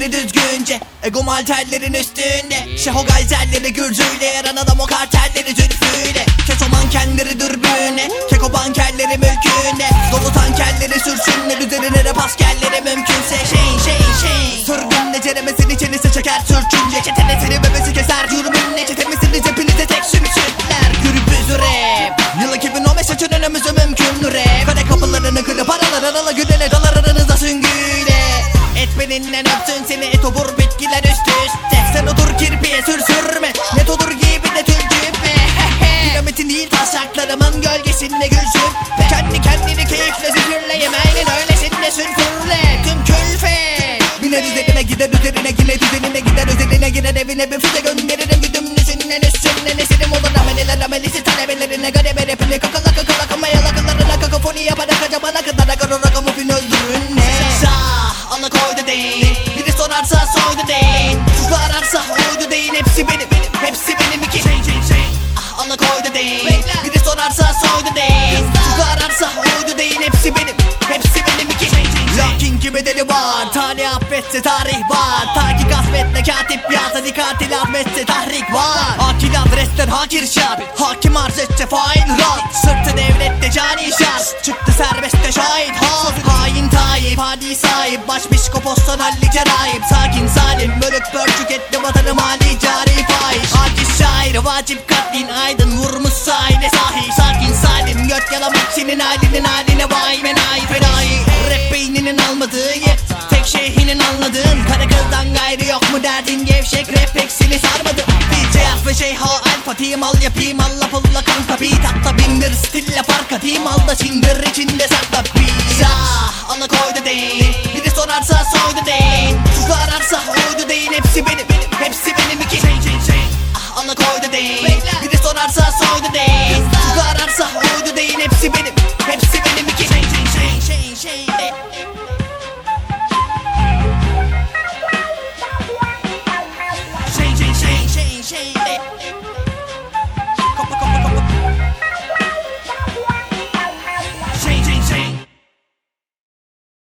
gece Ego malterlerin üstünde. Şeho gayzelleri gürcüyle Yaran adam o kartelleri zülfüyle. Keso mankenleri dürbüne Keko bankerleri mülkünde Dolu tankerleri sürsünler Üzerine rap askerleri mümkünse. Şeyin şeyin şeyin. Sürgünle ceremesini çenesi çeker sürçünce Çetenesini bebesi keser Yürümünle çetemesini cepinize tek sümsükler Gürbüz rap. Yıl 2015 için önümüzü mümkün Et beninden öpsün seni et obur bitkiler üst üste. Sen otur kirpiye sür sürme. Net olur gibi de tülcübe Dinamitin değil taşaklarımın gölgesinde gül süppe Kendi kendini keyifle zehirle yemeğinin öylesinde sülfürle Tüm külfet Biner üzerine gider üzerine yine düzenine gider Özeline girer evine bir füze gönderirim. Güdümlüsünden üstünden esirim olur Ameliler amelisi talebelerine garebe rapine Kakala kakala kamaya lakılarına kakafoni yaparak acabana kadar Akar Sağ ana koydu değil. Biri sorarsa soydu değil. Kuzu ararsa oydu değil. Hepsi benim hepsi benim iki. Şey şey şey. Ah ana koydu değil. Biri sorarsa soydu değil. Kuzu ararsa oydu değil. Hepsi benim hepsi benim iki. Şey şey şey. Lakin ki bedeli var. Tarih affetse tarih var. Ta ki gaspetle katip yazsa Katil affetse tahrik var. Akil adresler hakir şart. Hakim arz etse fail rat. Sırtı devlette cani şart. Çıktı hadi sahip Başpiskopostan hallice rahip Sakin salim bölük pörçük etti vatanı mali cari fahiş. Aciz şair vacip katlin aydın Vurmuş sahile sahip Sakin salim göt yalamak senin halinin haline vay menai fenai Rap beyninin almadığı yer Tek şeyhinin anladığın. Kara kızdan gayrı yok mu derdin? Gevşek rap eksili sarmadı. DJ ve şeyha alfa team al yapayım Allah pulla kanka. Beat Hatta bindir stille park atayım Al da sindir içinde sakla. Beat Sorarsa soydu değil Kuzu ararsa oydu değil Hepsi benim hepsi benim iki. Şey şey şey. Ah ana koydu değil. Biri sorarsa soydu değil. Kuzu ararsa oydu değil. Hepsi benim hepsi benim iki. Şey. Şey şey şey. Şey Şey şey. Şey şey şey